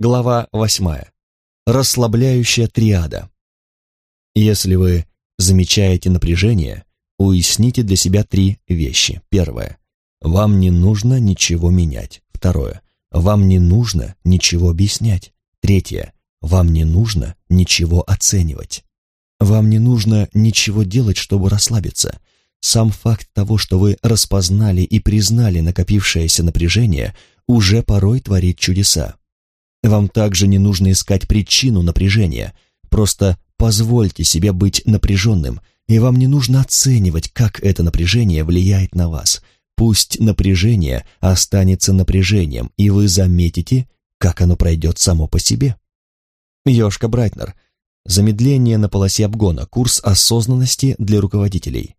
Глава восьмая. Расслабляющая триада. Если вы замечаете напряжение, уясните для себя три вещи. Первое. Вам не нужно ничего менять. Второе. Вам не нужно ничего объяснять. Третье. Вам не нужно ничего оценивать. Вам не нужно ничего делать, чтобы расслабиться. Сам факт того, что вы распознали и признали накопившееся напряжение, уже порой творит чудеса. Вам также не нужно искать причину напряжения, просто позвольте себе быть напряженным, и вам не нужно оценивать, как это напряжение влияет на вас. Пусть напряжение останется напряжением, и вы заметите, как оно пройдет само по себе. Йошка Брайтнер – Замедление на полосе обгона. Курс осознанности для руководителей.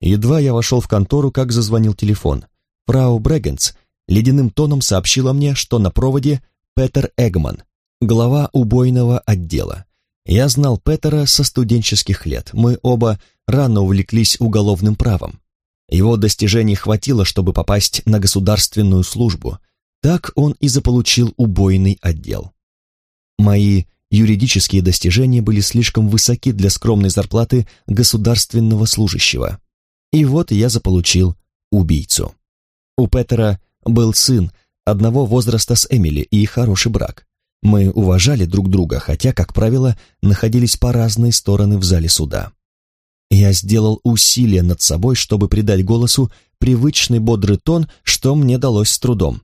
Едва я вошел в контору, как зазвонил телефон. Фрау Брегенц ледяным тоном сообщила мне, что на проводе Петер Эгман, глава убойного отдела. Я знал Петера со студенческих лет. Мы оба рано увлеклись уголовным правом. Его достижений хватило, чтобы попасть на государственную службу. Так он и заполучил убойный отдел. Мои юридические достижения были слишком высоки для скромной зарплаты государственного служащего. И вот я заполучил убийцу. У Петера был сын одного возраста с Эмили и хороший брак. Мы уважали друг друга, хотя, как правило, находились по разные стороны в зале суда. Я сделал усилия над собой, чтобы придать голосу привычный бодрый тон, что мне далось с трудом.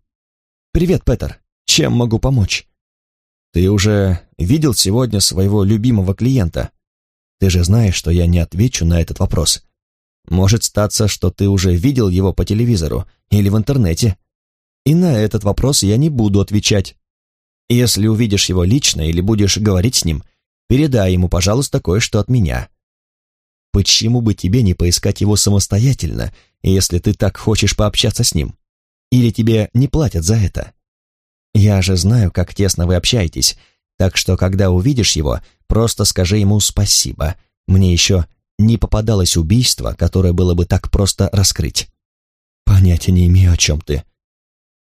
«Привет, Петер. Чем могу помочь?» Ты уже видел сегодня своего любимого клиента? Ты же знаешь, что я не отвечу на этот вопрос. Может статься, что ты уже видел его по телевизору или в интернете. И на этот вопрос я не буду отвечать. Если увидишь его лично или будешь говорить с ним, передай ему, пожалуйста, кое-что от меня. Почему бы тебе не поискать его самостоятельно, если ты так хочешь пообщаться с ним? Или тебе не платят за это? Я же знаю, как тесно вы общаетесь, так что, когда увидишь его, просто скажи ему спасибо. Мне еще не попадалось убийство, которое было бы так просто раскрыть. Понятия не имею, о чем ты.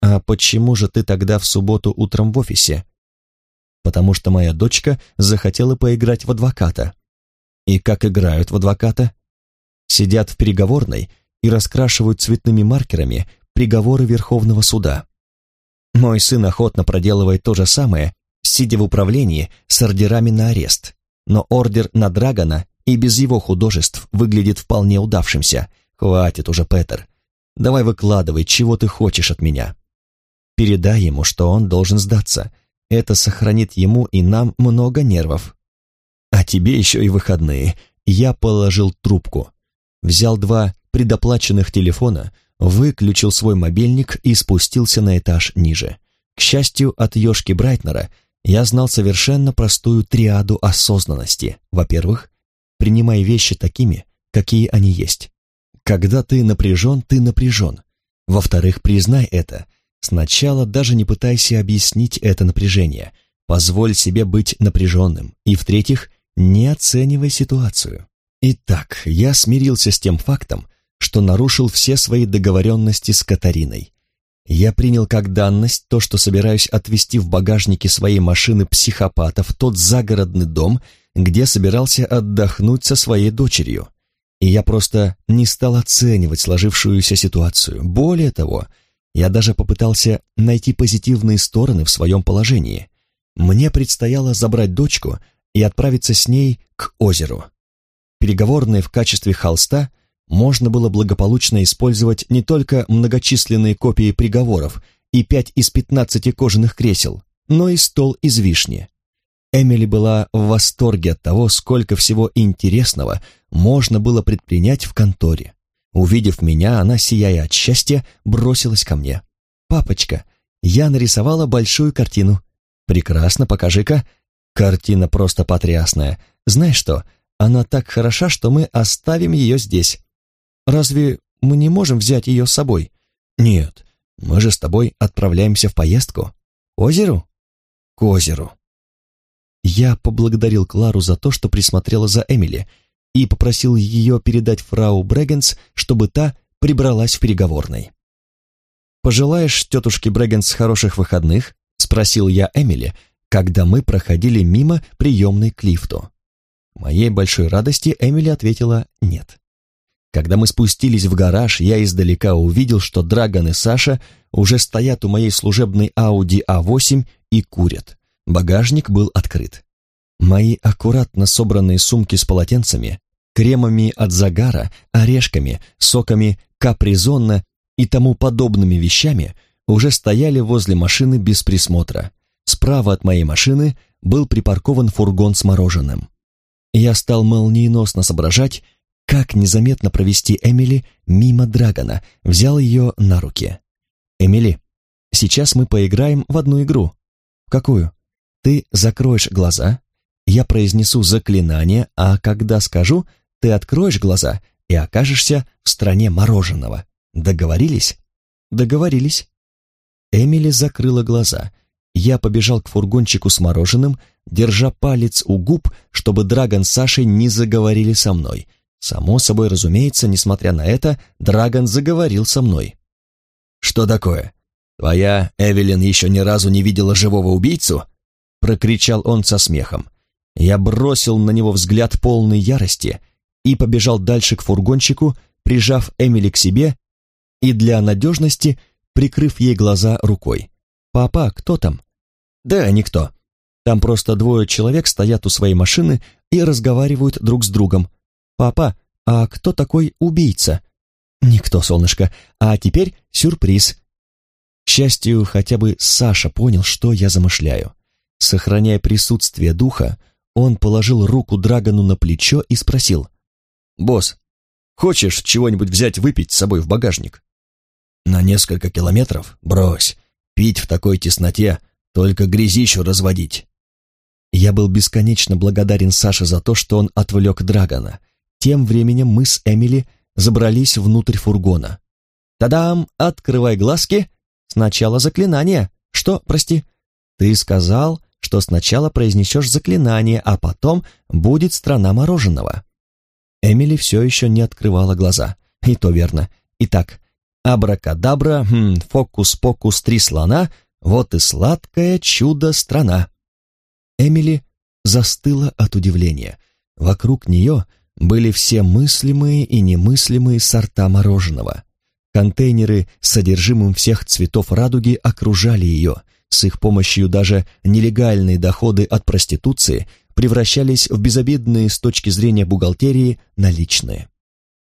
А почему же ты тогда в субботу утром в офисе? Потому что моя дочка захотела поиграть в адвоката. И как играют в адвоката? Сидят в переговорной и раскрашивают цветными маркерами приговоры Верховного суда. Мой сын охотно проделывает то же самое, сидя в управлении с ордерами на арест. Но ордер на Драгона и без его художеств выглядит вполне удавшимся. Хватит уже, Петер. Давай выкладывай, чего ты хочешь от меня. Передай ему, что он должен сдаться. Это сохранит ему и нам много нервов. А тебе еще и выходные. Я положил трубку. Взял два предоплаченных телефона, выключил свой мобильник и спустился на этаж ниже. К счастью, от Ёшки Брайтнера я знал совершенно простую триаду осознанности. Во-первых, принимай вещи такими, какие они есть. Когда ты напряжен, ты напряжен. Во-вторых, признай это. Сначала даже не пытайся объяснить это напряжение. Позволь себе быть напряженным. И в-третьих, не оценивай ситуацию. Итак, я смирился с тем фактом, что нарушил все свои договоренности с Катариной. Я принял как данность то, что собираюсь отвезти в багажнике своей машины психопата в тот загородный дом, где собирался отдохнуть со своей дочерью. И я просто не стал оценивать сложившуюся ситуацию. Более того, я даже попытался найти позитивные стороны в своем положении. Мне предстояло забрать дочку и отправиться с ней к озеру. Переговорные в качестве холста – можно было благополучно использовать не только многочисленные копии приговоров и пять из пятнадцати кожаных кресел, но и стол из вишни. Эмили была в восторге от того, сколько всего интересного можно было предпринять в конторе. Увидев меня, она, сияя от счастья, бросилась ко мне. «Папочка, я нарисовала большую картину». «Прекрасно, покажи-ка». «Картина просто потрясная. Знаешь что, она так хороша, что мы оставим ее здесь. Разве мы не можем взять ее с собой? Нет, мы же с тобой отправляемся в поездку. К озеру? К озеру. Я поблагодарил Клару за то, что присмотрела за Эмили, и попросил ее передать фрау Брегенс, чтобы та прибралась в переговорной. «Пожелаешь тетушке Брегенс хороших выходных?» — спросил я Эмили, когда мы проходили мимо приемной к лифту. Моей большой радости Эмили ответила «нет». Когда мы спустились в гараж, я издалека увидел, что Драгон и Саша уже стоят у моей служебной Audi A8 и курят. Багажник был открыт. Мои аккуратно собранные сумки с полотенцами, кремами от загара, орешками, соками капризонна и тому подобными вещами уже стояли возле машины без присмотра. Справа от моей машины был припаркован фургон с мороженым. Я стал молниеносно соображать, как незаметно провести Эмили мимо Драгона, взял ее на руки. «Эмили, сейчас мы поиграем в одну игру». «В какую?» «Ты закроешь глаза, я произнесу заклинание, а когда скажу, ты откроешь глаза и окажешься в стране мороженого. Договорились?» «Договорились». Эмили закрыла глаза. Я побежал к фургончику с мороженым, держа палец у губ, чтобы Драгон с Сашей не заговорили со мной — Само собой разумеется, несмотря на это, Драгон заговорил со мной. «Что такое? Твоя Эвелин еще ни разу не видела живого убийцу?» Прокричал он со смехом. Я бросил на него взгляд полной ярости и побежал дальше к фургончику, прижав Эмили к себе и для надежности прикрыв ей глаза рукой. «Папа, кто там?» «Да, никто. Там просто двое человек стоят у своей машины и разговаривают друг с другом. «Папа, а кто такой убийца?» «Никто, солнышко. А теперь сюрприз». К счастью, хотя бы Саша понял, что я замышляю. Сохраняя присутствие духа, он положил руку Драгону на плечо и спросил. «Босс, хочешь чего-нибудь взять выпить с собой в багажник?» «На несколько километров? Брось. Пить в такой тесноте, только грязищу разводить». Я был бесконечно благодарен Саше за то, что он отвлек Драгона — тем временем мы с Эмили забрались внутрь фургона. «Та-дам! Открывай глазки! Сначала заклинание. Что, прости?» «Ты сказал, что сначала произнесешь заклинание, а потом будет страна мороженого». Эмили все еще не открывала глаза. И то верно. Итак, абракадабра, хм, фокус-покус, три слона, вот и сладкое чудо-страна. Эмили застыла от удивления. Вокруг нее были все мыслимые и немыслимые сорта мороженого. Контейнеры с содержимым всех цветов радуги окружали ее. С их помощью даже нелегальные доходы от проституции превращались в безобидные с точки зрения бухгалтерии наличные.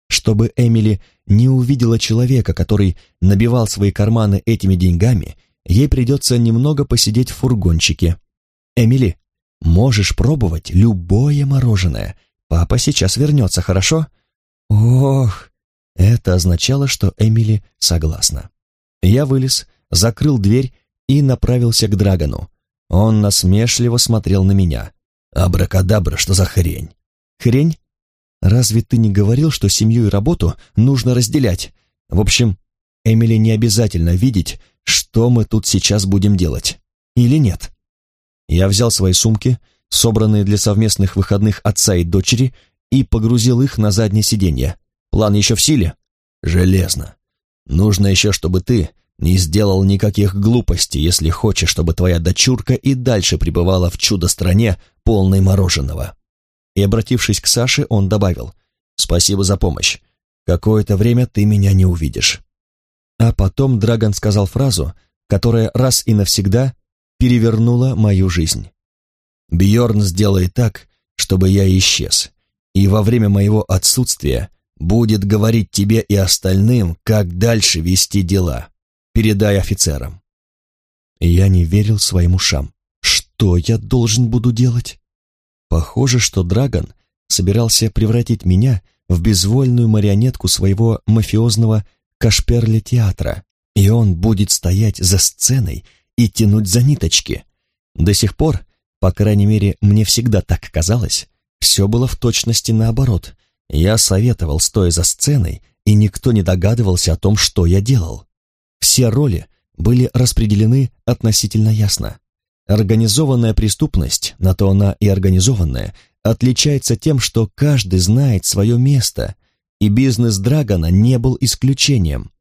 Чтобы Эмили не увидела человека, который набивал свои карманы этими деньгами, ей придется немного посидеть в фургончике. «Эмили, можешь пробовать любое мороженое», Папа сейчас вернется, хорошо?» «Ох!» Это означало, что Эмили согласна. Я вылез, закрыл дверь и направился к Драгону. Он насмешливо смотрел на меня. «Абракадабра, что за хрень?» «Хрень? Разве ты не говорил, что семью и работу нужно разделять? В общем, Эмили не обязательно видеть, что мы тут сейчас будем делать. Или нет?» Я взял свои сумки, собранные для совместных выходных отца и дочери, и погрузил их на заднее сиденье. План еще в силе? Железно. Нужно еще, чтобы ты не сделал никаких глупостей, если хочешь, чтобы твоя дочурка и дальше пребывала в чудо-стране, полной мороженого. И, обратившись к Саше, он добавил, «Спасибо за помощь. Какое-то время ты меня не увидишь». А потом Драгон сказал фразу, которая раз и навсегда перевернула мою жизнь. Бьорн сделает так, чтобы я исчез, и во время моего отсутствия будет говорить тебе и остальным, как дальше вести дела. Передай офицерам». Я не верил своим ушам. Что я должен буду делать? Похоже, что Драгон собирался превратить меня в безвольную марионетку своего мафиозного кашперля театра, и он будет стоять за сценой и тянуть за ниточки. До сих пор по крайней мере, мне всегда так казалось. Все было в точности наоборот. Я советовал, стоя за сценой, и никто не догадывался о том, что я делал. Все роли были распределены относительно ясно. Организованная преступность, на то она и организованная, отличается тем, что каждый знает свое место, и бизнес Драгона не был исключением.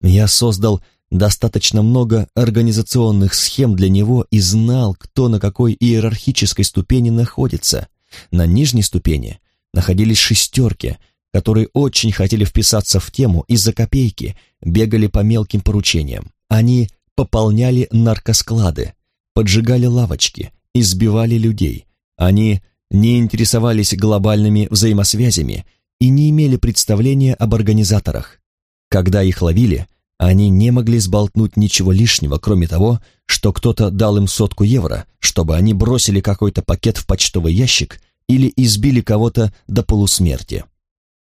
Я создал достаточно много организационных схем для него и знал, кто на какой иерархической ступени находится. На нижней ступени находились шестерки, которые очень хотели вписаться в тему и за копейки бегали по мелким поручениям. Они пополняли наркосклады, поджигали лавочки, избивали людей. Они не интересовались глобальными взаимосвязями и не имели представления об организаторах. Когда их ловили, они не могли сболтнуть ничего лишнего, кроме того, что кто-то дал им сотку евро, чтобы они бросили какой-то пакет в почтовый ящик или избили кого-то до полусмерти.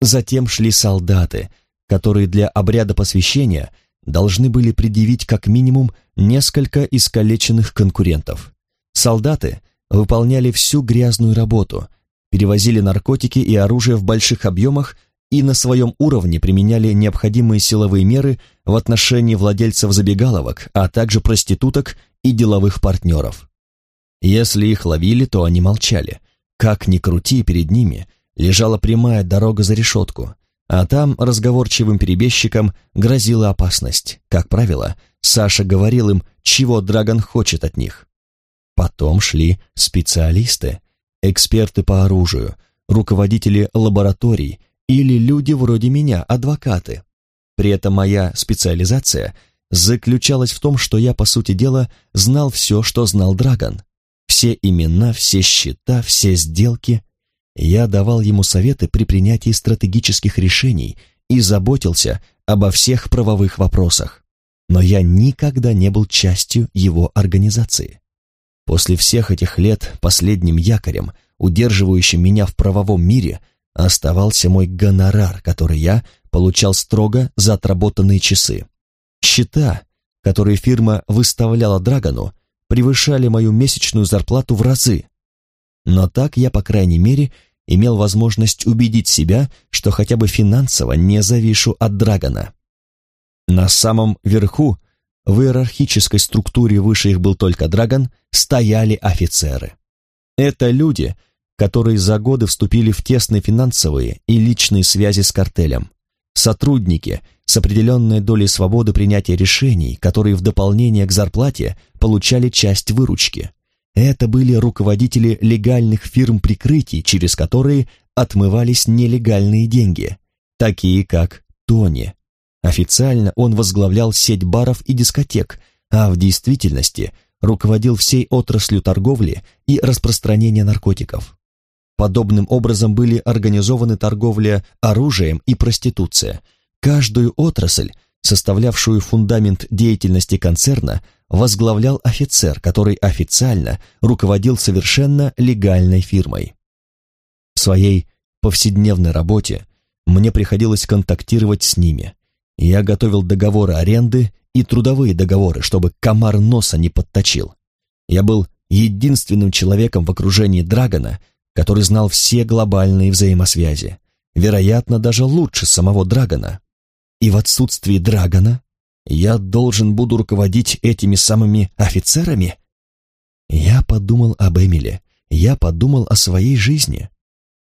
Затем шли солдаты, которые для обряда посвящения должны были предъявить как минимум несколько искалеченных конкурентов. Солдаты выполняли всю грязную работу, перевозили наркотики и оружие в больших объемах и на своем уровне применяли необходимые силовые меры в отношении владельцев забегаловок, а также проституток и деловых партнеров. Если их ловили, то они молчали. Как ни крути, перед ними лежала прямая дорога за решетку, а там разговорчивым перебежчикам грозила опасность. Как правило, Саша говорил им, чего Драгон хочет от них. Потом шли специалисты, эксперты по оружию, руководители лабораторий или люди вроде меня, адвокаты. При этом моя специализация заключалась в том, что я, по сути дела, знал все, что знал Драгон. Все имена, все счета, все сделки. Я давал ему советы при принятии стратегических решений и заботился обо всех правовых вопросах. Но я никогда не был частью его организации. После всех этих лет последним якорем, удерживающим меня в правовом мире – оставался мой гонорар, который я получал строго за отработанные часы. Счета, которые фирма выставляла Драгону, превышали мою месячную зарплату в разы. Но так я, по крайней мере, имел возможность убедить себя, что хотя бы финансово не завишу от Драгона. На самом верху, в иерархической структуре выше их был только Драгон, стояли офицеры. Это люди, которые за годы вступили в тесные финансовые и личные связи с картелем. Сотрудники с определенной долей свободы принятия решений, которые в дополнение к зарплате получали часть выручки. Это были руководители легальных фирм прикрытий, через которые отмывались нелегальные деньги, такие как Тони. Официально он возглавлял сеть баров и дискотек, а в действительности руководил всей отраслью торговли и распространения наркотиков. Подобным образом были организованы торговля оружием и проституция. Каждую отрасль, составлявшую фундамент деятельности концерна, возглавлял офицер, который официально руководил совершенно легальной фирмой. В своей повседневной работе мне приходилось контактировать с ними. Я готовил договоры аренды и трудовые договоры, чтобы комар носа не подточил. Я был единственным человеком в окружении Драгона, который знал все глобальные взаимосвязи, вероятно, даже лучше самого Драгона. И в отсутствии Драгона я должен буду руководить этими самыми офицерами? Я подумал об Эмиле, я подумал о своей жизни.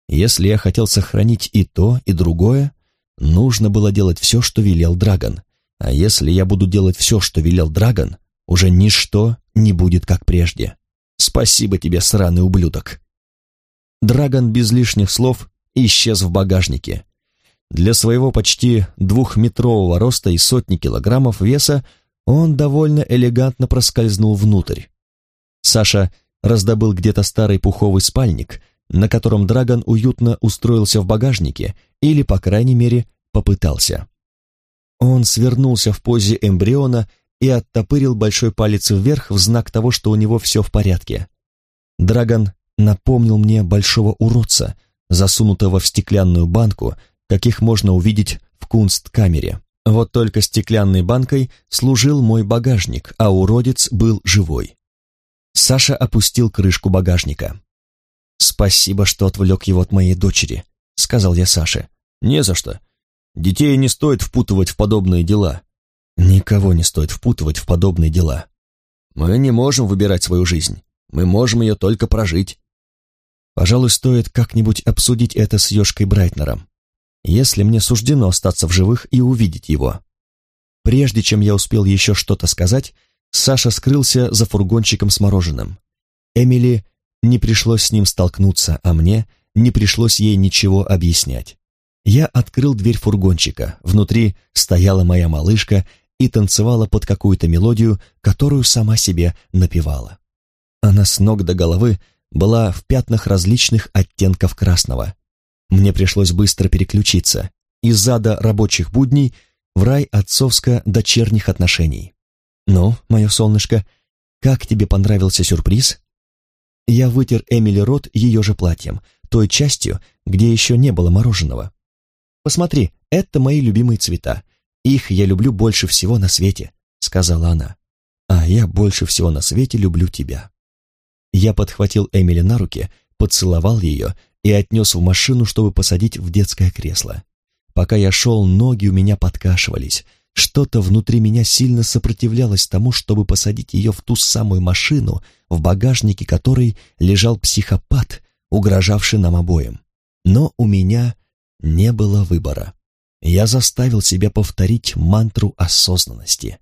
Если я хотел сохранить и то, и другое, нужно было делать все, что велел Драгон. А если я буду делать все, что велел Драгон, уже ничто не будет как прежде. Спасибо тебе, сраный ублюдок. Драгон без лишних слов исчез в багажнике. Для своего почти двухметрового роста и сотни килограммов веса он довольно элегантно проскользнул внутрь. Саша раздобыл где-то старый пуховый спальник, на котором Драгон уютно устроился в багажнике или, по крайней мере, попытался. Он свернулся в позе эмбриона и оттопырил большой палец вверх в знак того, что у него все в порядке. Драгон напомнил мне большого уродца, засунутого в стеклянную банку, каких можно увидеть в кунсткамере. Вот только стеклянной банкой служил мой багажник, а уродец был живой. Саша опустил крышку багажника. «Спасибо, что отвлек его от моей дочери», — сказал я Саше. «Не за что. Детей не стоит впутывать в подобные дела». «Никого не стоит впутывать в подобные дела. Мы не можем выбирать свою жизнь. Мы можем ее только прожить. Пожалуй, стоит как-нибудь обсудить это с Ёшкой Брайтнером, если мне суждено остаться в живых и увидеть его. прежде чем я успел еще что-то сказать, Саша скрылся за фургончиком с мороженым. Эмили не пришлось с ним столкнуться, а мне не пришлось ей ничего объяснять. Я открыл дверь фургончика. Внутри стояла моя малышка и танцевала под какую-то мелодию, которую сама себе напевала. Она с ног до головы была в пятнах различных оттенков красного. Мне пришлось быстро переключиться из ада рабочих будней в рай отцовско-дочерних отношений. «Ну, мое солнышко, как тебе понравился сюрприз?» Я вытер Эмили рот ее же платьем, той частью, где еще не было мороженого. «Посмотри, это мои любимые цвета. Их я люблю больше всего на свете», — сказала она. «А я больше всего на свете люблю тебя». Я подхватил Эмили на руки, поцеловал ее и отнес в машину, чтобы посадить в детское кресло. Пока я шел, ноги у меня подкашивались, что-то внутри меня сильно сопротивлялось тому, чтобы посадить ее в ту самую машину, в багажнике которой лежал психопат, угрожавший нам обоим. Но у меня не было выбора. Я заставил себя повторить мантру осознанности.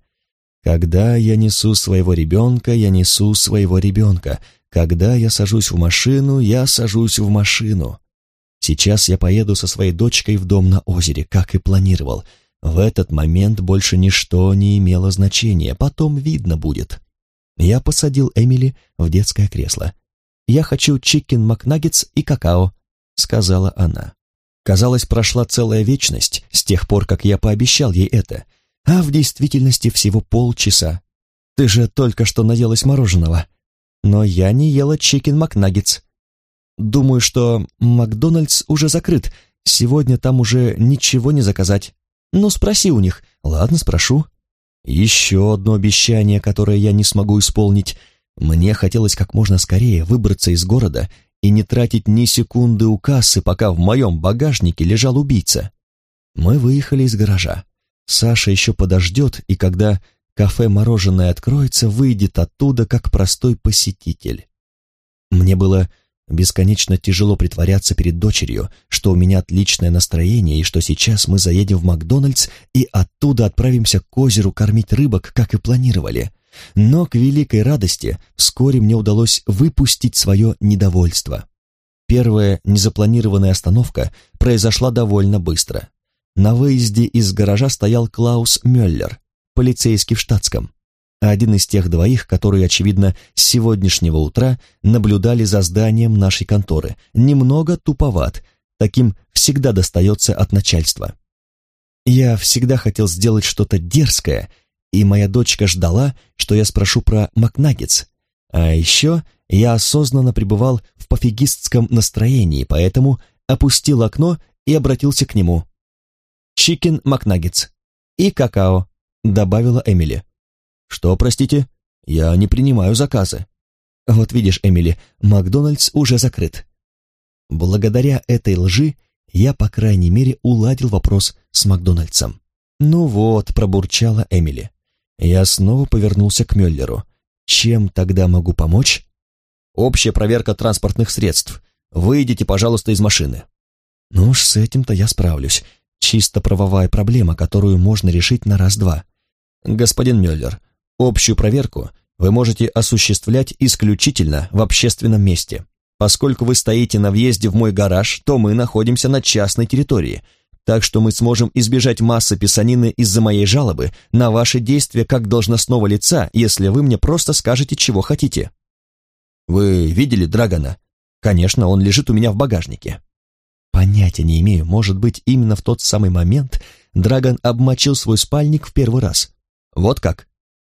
Когда я несу своего ребенка, я несу своего ребенка. Когда я сажусь в машину, я сажусь в машину. Сейчас я поеду со своей дочкой в дом на озере, как и планировал — в этот момент больше ничто не имело значения, потом видно будет. Я посадил Эмили в детское кресло. «Я хочу chicken McNuggets и какао», — сказала она. Казалось, прошла целая вечность с тех пор, как я пообещал ей это, а в действительности всего полчаса. Ты же только что наелась мороженого. Но я не ела chicken McNuggets. Думаю, что Макдональдс уже закрыт, сегодня там уже ничего не заказать. «Ну, спроси у них». «Ладно, спрошу». Еще одно обещание, которое я не смогу исполнить. Мне хотелось как можно скорее выбраться из города и не тратить ни секунды у кассы, пока в моем багажнике лежал убийца. Мы выехали из гаража. Саша еще подождет, и когда кафе-мороженое откроется, выйдет оттуда как простой посетитель. Мне было Бесконечно тяжело притворяться перед дочерью, что у меня отличное настроение и что сейчас мы заедем в Макдональдс и оттуда отправимся к озеру кормить рыбок, как и планировали. Но к великой радости вскоре мне удалось выпустить свое недовольство. Первая незапланированная остановка произошла довольно быстро. На выезде из гаража стоял Клаус Мюллер, полицейский в штатском а один из тех двоих, которые, очевидно, с сегодняшнего утра наблюдали за зданием нашей конторы, немного туповат, таким всегда достается от начальства. Я всегда хотел сделать что-то дерзкое, и моя дочка ждала, что я спрошу про Макнаггетс. А еще я осознанно пребывал в пофигистском настроении, поэтому опустил окно и обратился к нему. «Чикен Макнаггетс» и какао», — добавила Эмили. «Что, простите? Я не принимаю заказы». «Вот видишь, Эмили, Макдональдс уже закрыт». Благодаря этой лжи я, по крайней мере, уладил вопрос с Макдональдсом. «Ну вот», — пробурчала Эмили. Я снова повернулся к Мюллеру. «Чем тогда могу помочь?» «Общая проверка транспортных средств. Выйдите, пожалуйста, из машины». «Ну уж с этим-то я справлюсь. Чисто правовая проблема, которую можно решить на раз-два». «Господин Мюллер, Общую проверку вы можете осуществлять исключительно в общественном месте. Поскольку вы стоите на въезде в мой гараж, то мы находимся на частной территории, так что мы сможем избежать массы писанины из-за моей жалобы на ваши действия как должностного лица, если вы мне просто скажете, чего хотите. Вы видели Драгона? Конечно, он лежит у меня в багажнике. Понятия не имею, может быть, именно в тот самый момент Драгон обмочил свой спальник в первый раз. Вот как?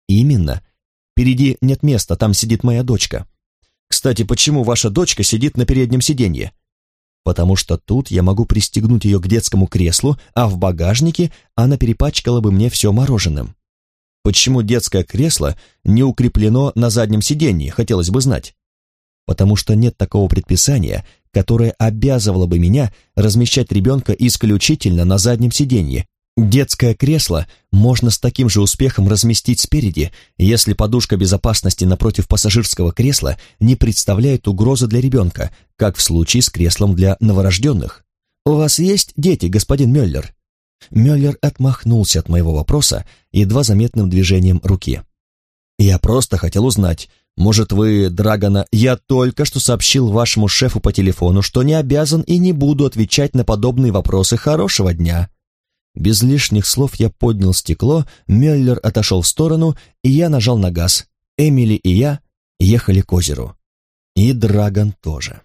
«Именно. Впереди нет места, там сидит моя дочка». «Кстати, почему ваша дочка сидит на переднем сиденье?» «Потому что тут я могу пристегнуть ее к детскому креслу, а в багажнике она перепачкала бы мне все мороженым». «Почему детское кресло не укреплено на заднем сиденье, хотелось бы знать?» «Потому что нет такого предписания, которое обязывало бы меня размещать ребенка исключительно на заднем сиденье, Детское кресло можно с таким же успехом разместить спереди, если подушка безопасности напротив пассажирского кресла не представляет угрозы для ребенка, как в случае с креслом для новорожденных. «У вас есть дети, господин Мюллер?» Мюллер отмахнулся от моего вопроса едва заметным движением руки. «Я просто хотел узнать, может, вы, Драгона, я только что сообщил вашему шефу по телефону, что не обязан и не буду отвечать на подобные вопросы хорошего дня». Без лишних слов я поднял стекло, Мюллер отошел в сторону, и я нажал на газ. Эмили и я ехали к озеру. И Драгон тоже.